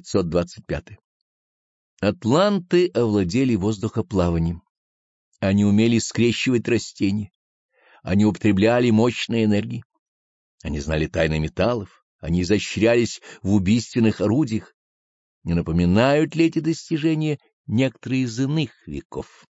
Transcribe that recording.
525. Атланты овладели воздухоплаванием. Они умели скрещивать растения. Они употребляли мощные энергии. Они знали тайны металлов. Они изощрялись в убийственных орудиях. Не напоминают ли эти достижения некоторые из иных веков?